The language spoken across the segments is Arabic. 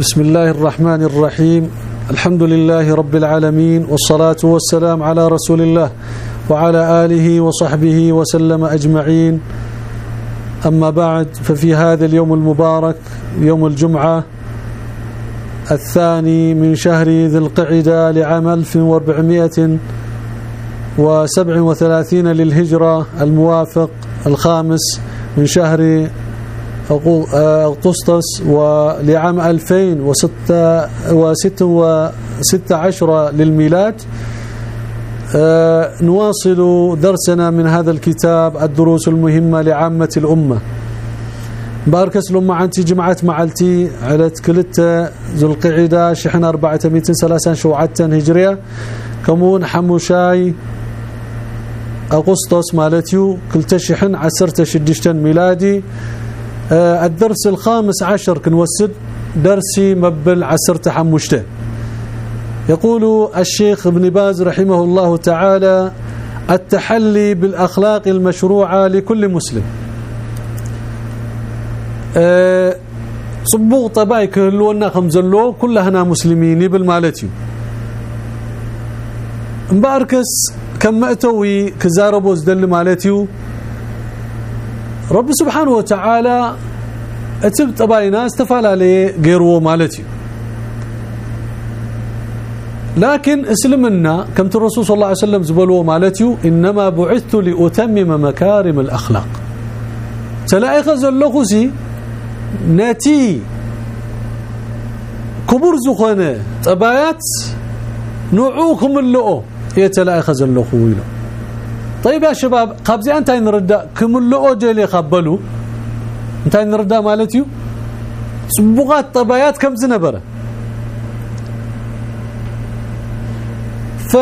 بسم الله الرحمن الرحيم الحمد لله رب العالمين والصلاة والسلام على رسول الله وعلى آله وصحبه وسلم أجمعين أما بعد ففي هذا اليوم المبارك يوم الجمعة الثاني من شهر ذي القعدة لعام 1437 للهجرة الموافق الخامس من شهر أغسطس ولعام 2016 للميلاد. نواصل درسنا من هذا الكتاب الدروس المهمة لعامة الأمة. باركس لما عنتي جمعت معلتي علت كلتا ذو القعدة شحن 430 شوعة هجرية. كمون حموشاي أغسطس مالتيو كلتا شحن عسرت شدشتن ميلادي. الدرس الخامس عشر كنوسد درسي مبل عسرت حموشته يقول الشيخ ابن باز رحمه الله تعالى التحلي بالأخلاق المشروعة لكل مسلم. صبوغ طباي كهلونا خمزلو كلنا مسلمين بالمالتي. مباركس كم اتوي كزاربو زدل مالتيو؟ رب سبحانه وتعالى أتب طباينا استفالالي غيرو مالتي. لكن اسلمنا كم الرسول صلى الله عليه وسلم زبلوا مالتيو إنما بعثت لأتمم مكارم الأخلاق. تلاقي زلخوسي نتي كبر زخنه طبايات نوعوكم اللؤو يتلاقي زلخو يلو طيب يا شباب قبزي أنت نردا كملؤو جلي خبلوا أنت نردا مالتيو صبغات طبايات كم زنبره ف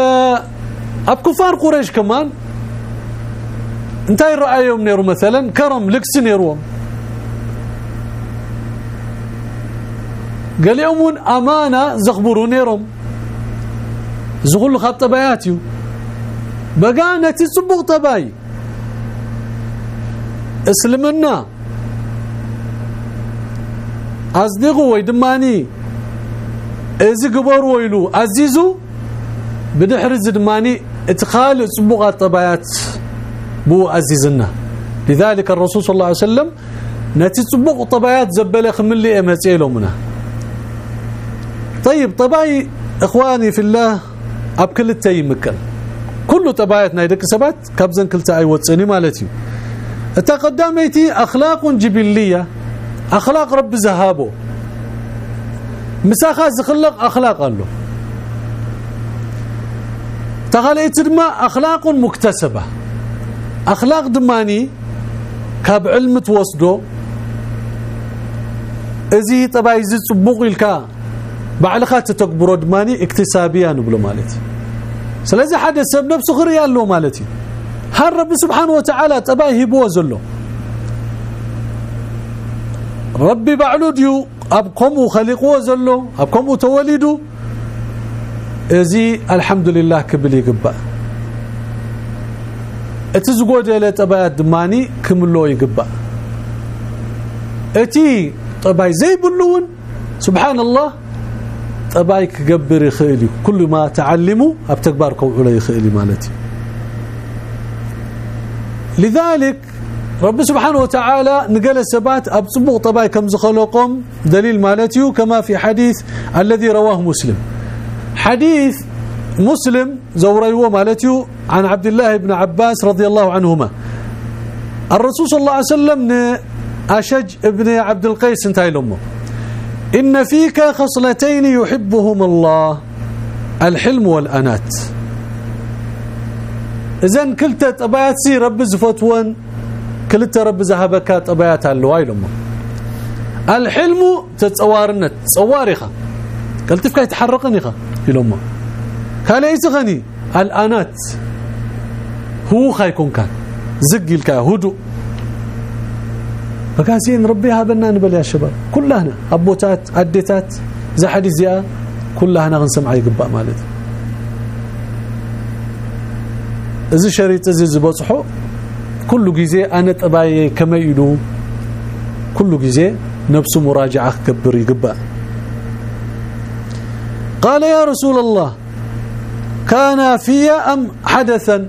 اب كفار قريش كمان انتي رأيهم نيرو مثلا كرم لكس نيروم قال يومون أمانة زخبروا نيرهم زغل خط طبياتيو بقى نتي صبغ طباي اسلمنا اصدقوا ويدماني اذا قبروا ويلو عزيزو بدحر زدماني ادخال صبغات طبيات بو عزيزنا لذلك الرسول صلى الله عليه وسلم نتي صبغ طبيات زبله خملي امصيلو منا طيب طباي اخواني في الله اب كل التيمكن كل طباياتنا يدك سبات كبزن كلتا أي وصني مالتي. تقدميتي أخلاق جبلية أخلاق رب زهابو. مساخه زخلق أخلاق له تخليت دما أخلاق مكتسبة. أخلاق دماني كاب علم توسدو ازي طباي زي صبوق إلكا بعلخات تكبروا دماني اكتسابيا نبلو مالتي. سلازي حد سب نفسه خري يالو مالتي هل رب سبحانه وتعالى طباي هبو زلو ربي بعلوديو ابكم خلقوا زلو ابكم تولدوا ازي الحمد لله كبل يقبا اتزغود له طبايات دماني كملو يقبا اتي طباي زي بلون سبحان الله طباي كجبر يخيلي كل ما تعلموا ابتكبار كوعله يخيلي مالتي. لذلك رب سبحانه وتعالى نقل السبات ابصبغ طباي كم زخلقهم دليل مالتي. كما في حديث الذي رواه مسلم. حديث مسلم زوريو مالتيو عن عبد الله بن عباس رضي الله عنهما. الرسول صلى الله عليه وسلم أشج ابن عبد القيس انتهي لأمه. إن فيك خصلتين يحبهم الله الحلم والأنات. إذن كلتا طبيات سي رب زفتون كلتا رب زهبك طبيات اللواي لأمه الحلم تتصوارنت تصوارخة قلت فيك يتحرقني خا يلوما قال إيش غني الأنات. هو خايكون كان زقل كا هدوء. فكاسين ربي هابنا نبل يا شباب. كلنا أبوتات أديتات زي حديث زيا كلنا غنسمع يقبأ مالتي. إذا شريط زي زبصحو كل جزء أنا طباي كما يدو. كل جزء نفس مراجعة كبر يقبأ. قال يا رسول الله كان في أم حدثا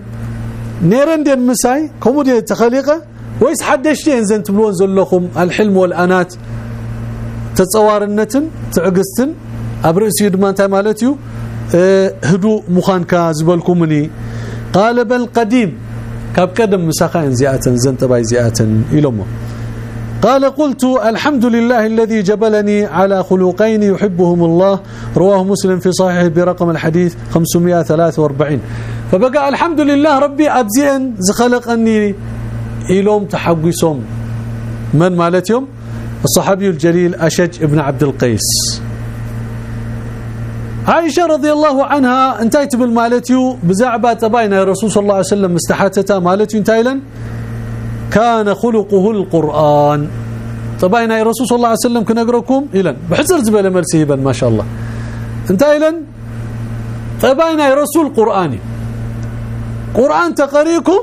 نيرن دين مساي كومودي تخليقة ويس حدشتين زين تبلون زلكم الحلم والانات تصوارنتن تعقستن ابرئسي دما انت مالتيو أه هدو مخانكا زبلكمني قال بل قديم كاب قدم مساخين زين تباي زياتن يلمو قال قلت الحمد لله الذي جبلني على خلقين يحبهم الله رواه مسلم في صحيح برقم الحديث 543 فبقى الحمد لله ربي ابزين زخلقني إلهم تحقسهم من مالتهم؟ الصحابي الجليل أشج ابن عبد القيس. عائشة رضي الله عنها انتهت بالمالتيو بزعبة تباين يا رسول صلى الله عليه وسلم استحاتتا مالتيو انتايلا كان خلقه القرآن. تباين يا رسول صلى الله عليه وسلم كنقركم إلى بحزر زبالة مرسيبا ما شاء الله. انتايلا تباين يا رسول قرآني. قرآن تقريكم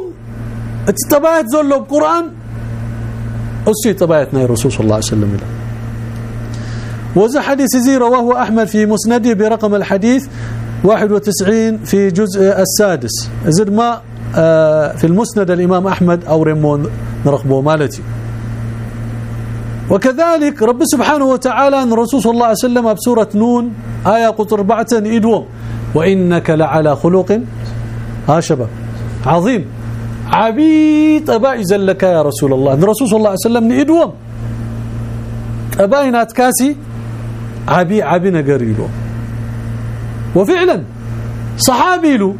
اتتبعت زلوا بقرآن؟ أسي تبعتنا يا رسول صلى الله عليه وسلم إلى. وذا حديث زي رواه أحمد في مسنده برقم الحديث 91 في جزء السادس. زد ما في المسند الإمام أحمد أو ريمون نرقبه مالتي. وكذلك رب سبحانه وتعالى أن الرسول صلى الله عليه وسلم بسورة نون آية قطر بعتن إدوم. وإنك لعلى خلق ها شباب عظيم. عبيد أبائي زلك يا رسول الله. الرسول صلى الله عليه وسلم نئدوم أبائنا تكاسي عبي عبي نقريلو وفعلا صحابي له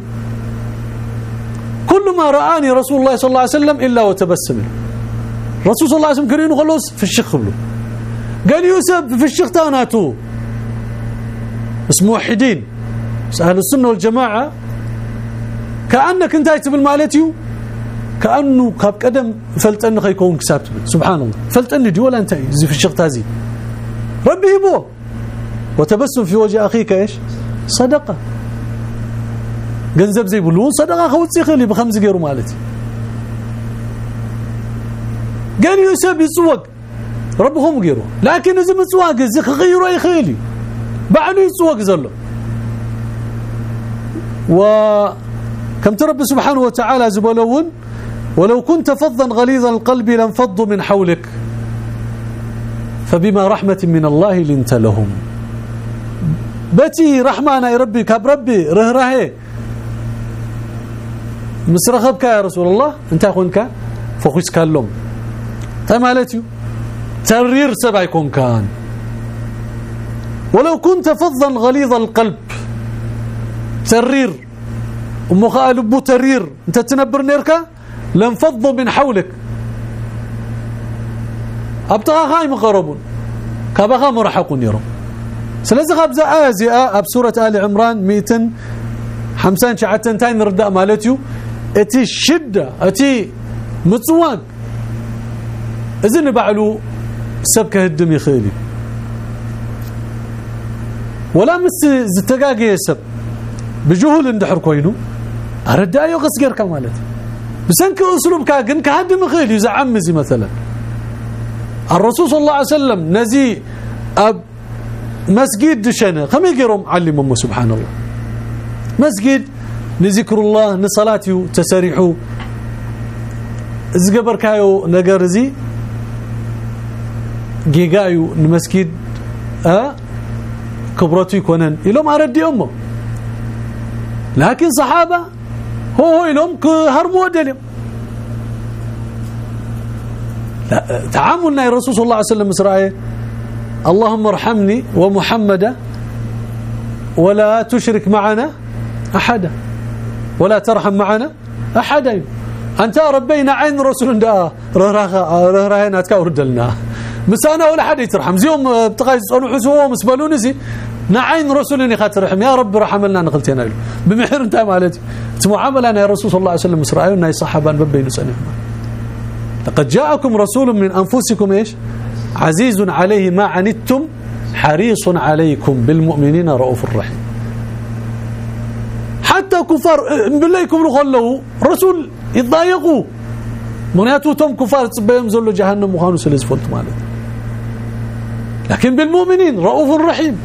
كل ما رآني رسول الله صلى الله عليه وسلم إلا وتبسم. رسول صلى الله عليه وسلم كرينه خلص في الشيخ له قال يوسف في الشيخ تاناتو. بس موحدين. أهل السنة والجماعة. كأنك انتهيت بالمالتيو. كأنه كاب قدم فلتن خيكون كسبت سبحان الله فلتن دي ولا انت زي في الشيخ تازي ربي يبو وتبسم في وجه اخيك إيش صدقه جنزب زي بلون صدقه خوتي خلي بخمس غيرو مالتي قال يوسف يسوق ربهم غيرو لكن اذا مسواق زي غيرو يخيلي بعده يسوق زلو و كم ترب سبحانه وتعالى زبلون ولو كنت فظا غليظ القلب لانفضوا من حولك فبما رحمة من الله لنت لهم. بتي رحمانا يا ربي كاب ربي رهره مسرخبك يا رسول الله أنت اخونك فخس كاللهم تمالتي ترير سبع يكون كان ولو كنت فظا غليظ القلب. ترير. ومخا لبو ترير. أنت تنبر نيركا؟ لانفضوا من حولك. أبتغى هاي مقربون كبغى مرحقون يرون سلازي خبز آزئة أب سورة آل عمران 200 حمسان شعتنتين رداء مالتيو. أتي الشدة أتي متصواق إذن بعلو سبك هدم يخيلي ولا مس زتقاقي يسب بجهول اندحر كوينو. اردايو غسقر كمالتي. بسنك أسلوب كاغن كهد مخيل يزعم زي مثلا. الرسول صلى الله عليه وسلم نزي أب مسجد دشنه خم يقرم علم سبحان الله. مسجد لذكر الله نصلاتيو تسريحو زقبر كايو نغرزي جيجايو المسجد أ؟ كبرتو يكونن. يلوم اردي أمه. لكن صحابة هو هو لهم كهرموا ودلم لا تعاملنا يا رسول صلى الله عليه وسلم إسرائيل. اللهم ارحمني ومحمدا ولا تشرك معنا احدا ولا ترحم معنا احدا أنت ربينا عين رسول دا رهراهنا تكورد لنا مسانا ولا حد يترحم. زيهم بتغاي يسالوا حسوهم مسبلونسي نعين رسولني رحم. يا رب رحمنا نقلتنا له بمحر انت مالتي. معاملنا يا رسول صلى الله عليه وسلم إسرائيل ناي صحابة ببين سنهم. لقد جاءكم رسول من أنفسكم إيش؟ عزيز عليه ما عنتم حريص عليكم بالمؤمنين رؤوف رحيم حتى كفار بالله يكبروا خلوا رسول يضايقوا مناتو تم كفار تصبيهم زلوا جهنم وخانوا سلز فلت مالت لكن بالمؤمنين رؤوف رحيم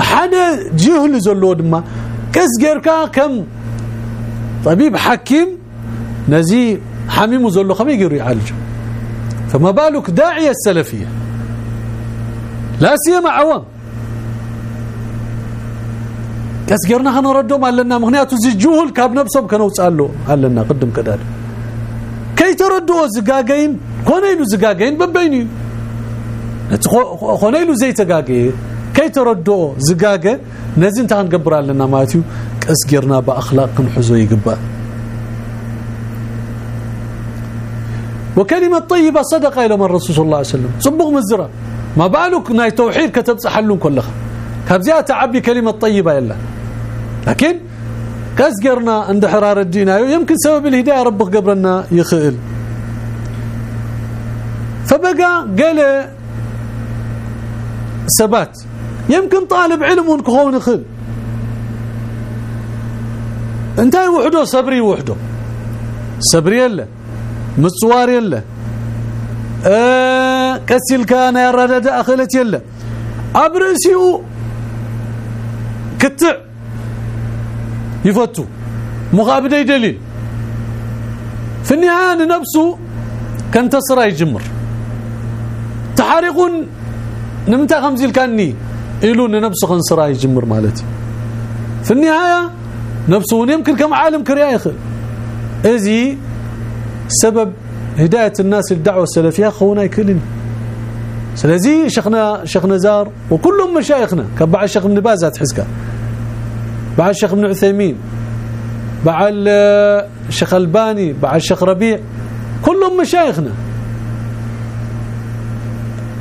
حدا جهل زلو دما. كس غيركا كم؟ طبيب حكيم نزي حميم زلو خمي يقدر يعالج فما بالك داعيه السلفية. لا سيما عوام. كس غيرنا خنردهم لنا. مغنياتو زي جهل كاب نفسهم كانوا صالو لنا. قدم كذلك كي تردوا زقاقين؟ كونيلو زقاقين ببيني خونيلو زي كي زقاقه نزين تان قبر لنا ماتيو كسجرنا باخلاق كنحزو يقبا وكلمه طيبه صدقه إلى من الرسول صلى الله عليه وسلم صبغ مزرا ما بالك ناي توحيد كتب صحلون كلها كابزيا تعبي كلمه طيبه يلا لكن كسجرنا عند حرار الدين يمكن سبب الهدايه ربك قبرنا يخئل فبقى قال ثبات يمكن طالب علم كهون خل انت وحده صبري وحده. صبري يلا. مصوار يلا. أه كسل كان يرد اخلت يلا. ابرسيو كتع. يفتو. مقابله دليل. في النهاية نفسه كان تسرى يجمر. تحرق نمتا خمزيل كاني إلو نفسه خنصرا يجمر مالتي. في النهاية نفسه يمكن كم عالم كريا يخل ازي سبب هداية الناس للدعوة السلفية خونا يكلن سلازي شيخنا شيخنا زار وكلهم مشايخنا. كبع الشيخ ابن باز تحسكا بعد الشيخ ابن عثيمين. بعد الشيخ ألباني. بعد الشيخ ربيع. كلهم مشايخنا.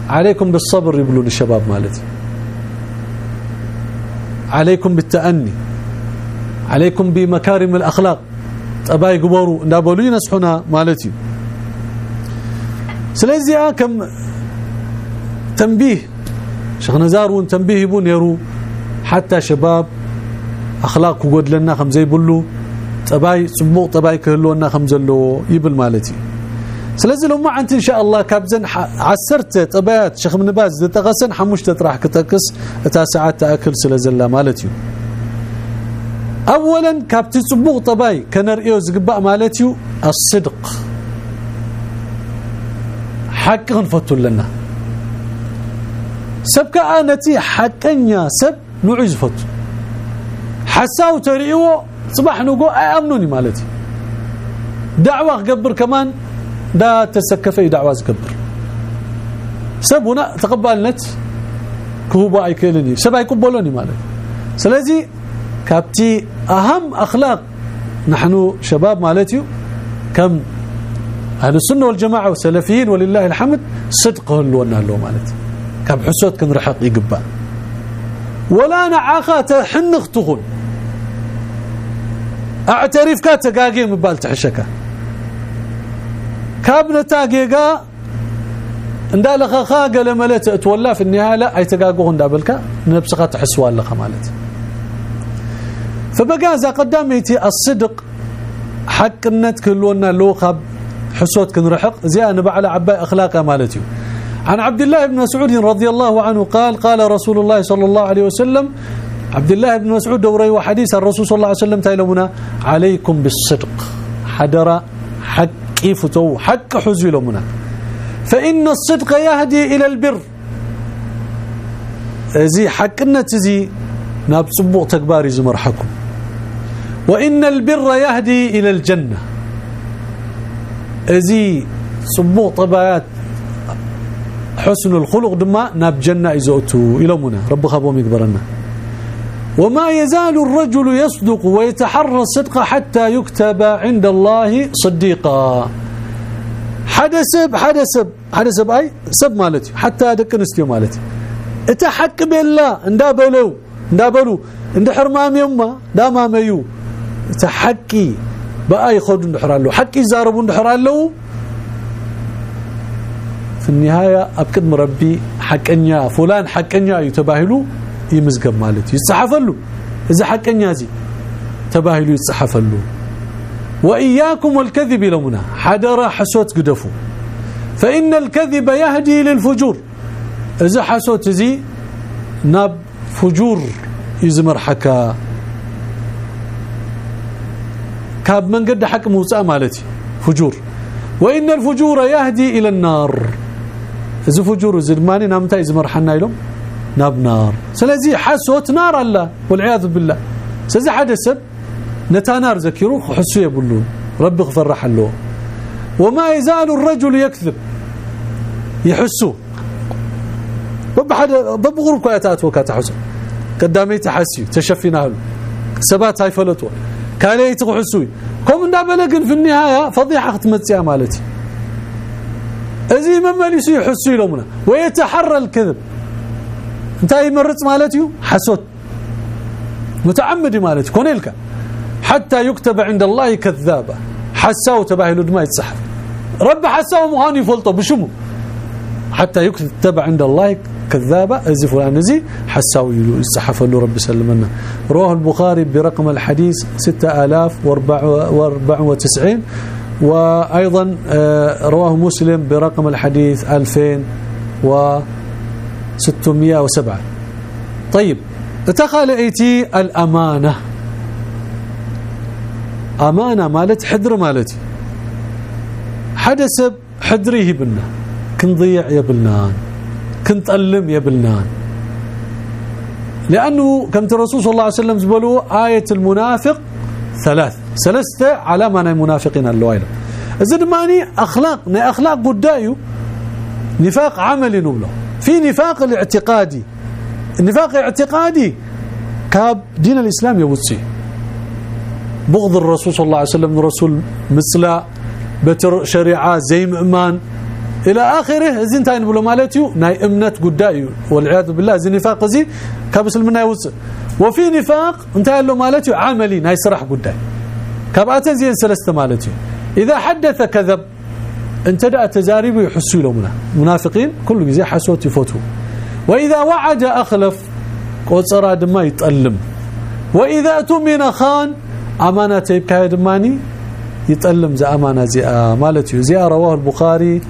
عليكم بالصبر يقولون الشباب مالتي. عليكم بالتأني عليكم بمكارم الأخلاق. أباي قبورو نابولو ينسحنا مالتي سلازي كم تنبيه شيخ نزار تنبيه يبون يرو حتى شباب أخلاق وقود لنا خم زي بلو طباي صبوق طباي كهلونا خم زلو يبل مالتي سلازل لو ما انت ان شاء الله كابزن عسرت طبيات شيخ من باز تغسن حمشت تطرح كتكس ساعات تأكل سلازل مالتي اولا كابتي صبوق طباي كنرئيو زقبأ مالتي الصدق. حق نفتو لنا. سبك آنتي حقنيا سب نعز فتو حساو تريو صباح نقول أمنوني مالتي دعوة قبر كمان دا تسكفي دعوة قبر سبونا تقبلنت كوبا ايكلني سبا يقبلوني مالتي سلازي كابتي أهم أخلاق. نحن شباب مالتي كم؟ أهل السنة والجماعة والسلفيين ولله الحمد صدق لنا له مالتي. كم حسوت كن رحق يقبا ولا نعاقات حنختهم أعترف كاتقاقي مبال تحشكا كابنة تاقيقا اندال خخا قال ملت اتولى في النهايه لا اي تقاقو اندابلكا نفسها تحسوا لك مالت فبقى قداميتي الصدق حق النت كلونا لو خب حسوت كنرحق زي أنا على عباء اخلاقه مالتي عن عبد الله بن مسعود رضي الله عنه قال قال رسول الله صلى الله عليه وسلم عبد الله بن مسعود دوري وحديث الرسول صلى الله عليه وسلم تايلمنا عليكم بالصدق. حدر حق فتو حق حزي لمنا فإن الصدق يهدي إلى البر. زي حقنا تزي ناب صبوق تكباري زمرحكم وإن البر يهدي إلى الجنة. زي صبوق طبيات حسن الخلق دما ناب جنة إزوتو إلى منا رب خبوم يكبرنا وما يزال الرجل يصدق ويتحرى الصدق حتى يكتب عند الله صديقا. حدثب حدثب حدثب أي سب مالتي حتى دك نستيو مالتي. اتحق بالله اندابلو اندابلو اند حرمام يما داما ميو تحقي بقى يخد اندحرالو حقي زاربو اندحرالو في النهاية أبكد مربي حقنيا فلان حقنيا يتباهلوا يمزقب مالتي يتصحفلو اذا حقنيا زي تباهلو يتصحفلو واياكم والكذب لمنا حدر حسوت قدفو فإن الكذب يهدي للفجور اذا حسوت زي ناب فجور يزمر حكا كاب من قد حق موسى مالتي فجور وإن الفجور يهدي إلى النار إذا فجور زدماني نامتا يزمر حنا لهم ناب نار. سلازي حسوت نار الله والعياذ بالله. سلازي حدث سب نتا نار ذكروا حسوا يبلون. رب اغفر له وما يزال الرجل يكذب. يحسوا بب حدا بب غرب كايتات وكات حسن قدامي تحسي تشفينا سبات هاي فلتوا كان يتحسوا كم بلغن في النهاية فضيحة تمصيا مالتي. أزي ممليسو يحسوا لهمنا ويتحرى الكذب انت يمرص مالتي حسوت متعمد مالتي كونيلك حتى يكتب عند الله كذابا حساو تباهلوا دما يتصحف رب حساو مهاني فلطه بشمو حتى يكتب عند الله كذابة ازي فلان زي حساو يصحف له رب سلمنا رواه البخاري برقم الحديث 6094 وأيضا آه، رواه مسلم برقم الحديث 2607 طيب تخال إيتي الأمانة. أمانة مالت حدر مالتي حدث حدري بنا كنضيع يا بلنان. كنطلم يا بلنان. لأنه كما الرسول صلى الله عليه وسلم زبلوا آية المنافق ثلاث. ثلاثة علامه المنافقين اللويل اذا دماني أخلاق ني أخلاق قدايو. نفاق عملي نبله في نفاق الاعتقادي النفاق الاعتقادي كاب دين الإسلام يوصي بغض الرسول صلى الله عليه وسلم الرسول مثل بتر شريعة زي مؤمن إلى آخره زين تاين بلو مالتيو ناي أمنت قدايو والعياذ بالله زي نفاق زي كابس المنا يوصي وفي نفاق انت له مالتيو عملي ناي سرح قداي كابات زين سلسته مالتيو. إذا حدث كذب انت دا تجارب يحسوا لهمنا منافقين كل زي حسوت يفوتوا. وإذا وعد أخلف قصرا دما يطلم وإذا اؤتمن خان أمانة يبكى دماني يطلم زي أمانة زي مالتي زي رواه البخاري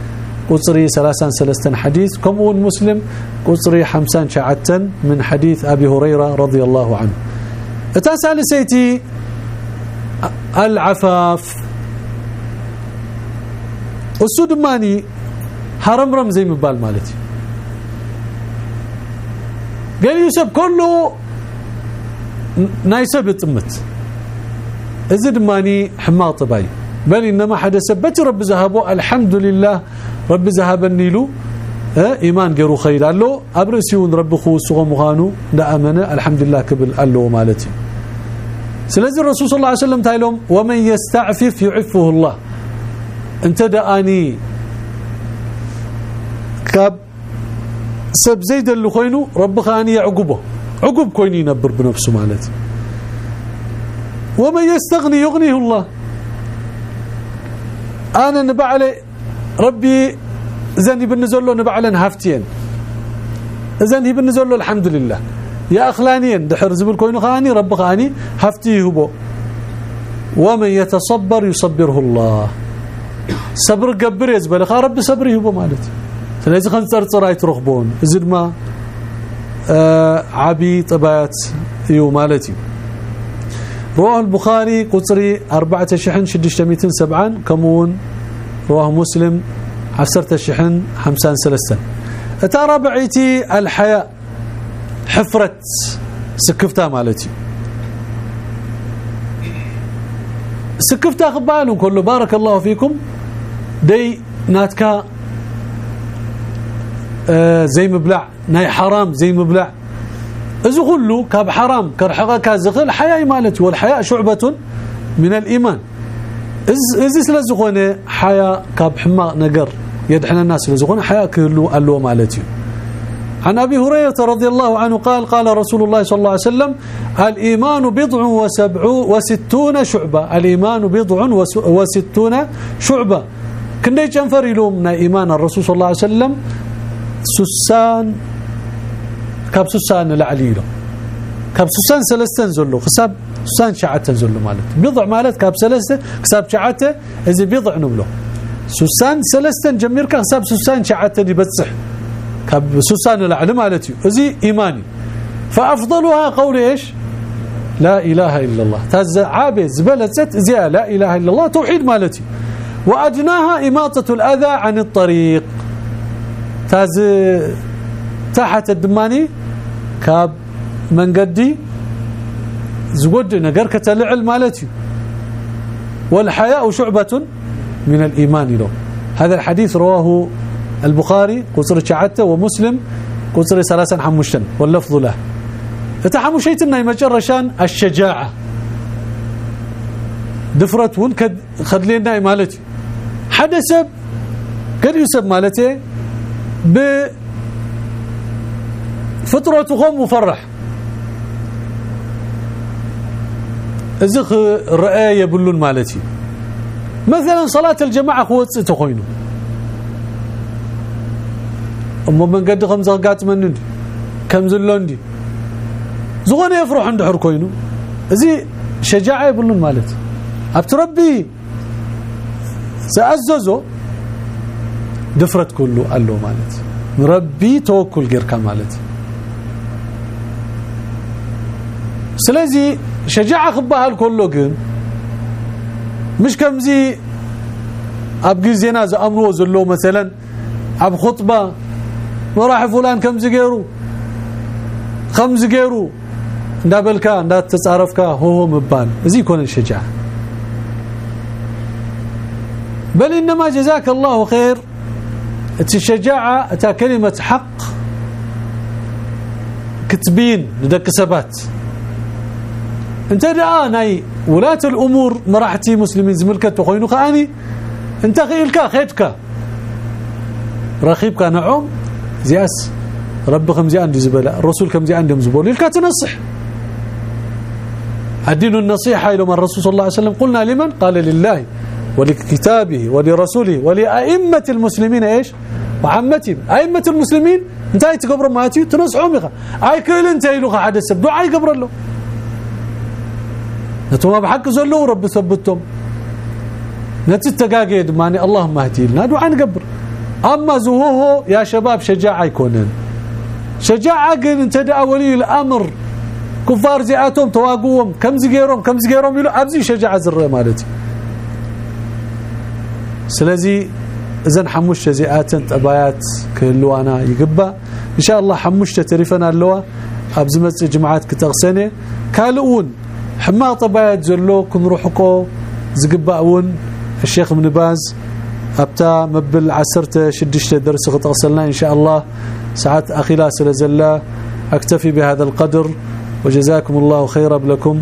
قصري 33 حديث. كم مسلم قصري 50 شعتا من حديث أبي هريرة رضي الله عنه. اتسال سيتي العفاف السودماني حرم رم زي مبال مالتي. قال يوسف كله نايسب يطمت اذا دماني حما طباي. بل إنما حدث بت رب ذهبوا الحمد لله رب ذهبني له إيمان غيرو خير الله. ابرسيون رب خو سغ مخانو دا أمنة. الحمد لله كبل الله مالتي. سلازي الرسول صلى الله عليه وسلم تايلهم ومن يستعفف يعفه الله. انت داني كاب سب زيد اللي خوينو رب خاني يعقبه عقب كويني ينبر بنفسه مالتي ومن يستغني يغنيه الله. أنا نبع علي ربي زني بالنزل له نبع على هافتين زني بالنزل له الحمد لله. يا اخلانين دحر زبل كوينو خاني رب خاني هفتي هبو ومن يتصبر يصبره الله. صبر قبر يزبل خا رب صبر يهبو مالت. سلازي خن صرصر ايترخبون زد ما آه عبي طبات يو مالتي. رواه البخاري قصري 4670 كمون رواه مسلم عسرت شحن حمسان سلسة ترى ربعيتي الحياء حفرة سكفتها مالتي. سكفتها خبالهم كله. بارك الله فيكم. دي ناتكا زي مبلع ناي حرام زي مبلع كله كاب حرام كرحقك زغل حياء مالتي والحياء شعبة من الإيمان اذا سلازخونه حياء كاب حما نقر يدحنا الناس لزخونه حياء كله قالوا مالتي عن أبي هريرة رضي الله عنه قال قال رسول الله صلى الله عليه وسلم الإيمان بضع وسبع وستون شعبة. الإيمان بضع وستون شعبة. كنا يجنفر لهم إيمان الرسول صلى الله عليه وسلم سسان كاب سسان لعلي له. كاب سسان سلستن زلو. حساب سسان شعتن زلو مالت. بضع مالت كاب سلسته حساب شعته إذا بضع نبله سسان سلستن جميرك حساب سسان شعته يبصح كاب سسان لعلي مالتي ازي إيماني. فأفضلها قول إيش؟ لا إله إلا الله. تاز عابد زبلت زي لا إله إلا الله توحيد مالتي وأدناها إماطة الأذى عن الطريق. تاز تحت الدماني كاب من قدي زود نجر كتلعل مالتي. والحياء شعبة من الإيمان له. هذا الحديث رواه البخاري قصر شعته ومسلم قصر ثلاثا حمشتن واللفظ له. تحمشيتنا يمجرشان الشجاعة. دفرت ون خد لنا حدث قد يسب مالتي ب فطرتهم مفرح أزخ الرأي يبلون مالتي. مثلا صلاة الجماعة خوت تخوينه أما من قد خمسة قات من كم زلون دي. زغون يفرح عند حر كوينو زي شجاعة يبلون مالتي. أبتربي سأززو دفرت كله قال له مالتي ربي توكل غير كمالتي سلازي شجاعة خبها كله كن مش كمزي أبقي زينا امرو زلو مثلا. أب خطبة وراح فلان كم زغيرو خمس غيرو ندابلكا ندات تصارفكا هو هو مبان. زي يكون الشجاعة. بل إنما جزاك الله خير. الشجاعه تا كلمة حق. كتبين لدك سبات أنت ناي ولاة الأمور مرحتي مسلمين زملكت خوينو خاني أنت خيلك خيتك رخيبك نعم زياس رب خمزي عندي زبله الرسول كم زي عندهم زبول لك تنصح. الدين النصيحة إلى من الرسول صلى الله عليه وسلم. قلنا لمن؟ قال لله. ولكتابه ولرسوله ولأئمة المسلمين إيش؟ وعامتهم. أئمة المسلمين انتهي تقبر ماتي تنصحهم يا أي كل انت يلوخ حدث دعاء يقبر له. نتوما بحق زلو رب ثبتهم نتتقاقيد ماني اللهم اهدي لنا دعاء نقبر. أما زهوه يا شباب شجاعة يكونن. شجاعة قل انت دا ولي الأمر. كفار زياتهم تواقوهم. كم زغيرهم كم زغيرهم يلو أبزي شجاعة زر مالتي. سلازي اذا حمش زيات طبايات كلوانا يقبا. إن شاء الله حمش تريفنا اللوا. أبز مص جماعات كتغسنه كالون حما طبايات زلو روحكو زقباون الشيخ ابن باز أبتا مبل عسرت شدشت درس غطغسلنا إن شاء الله. ساعات أخيرا سلزلا. أكتفي بهذا القدر. وجزاكم الله خيرا لكم.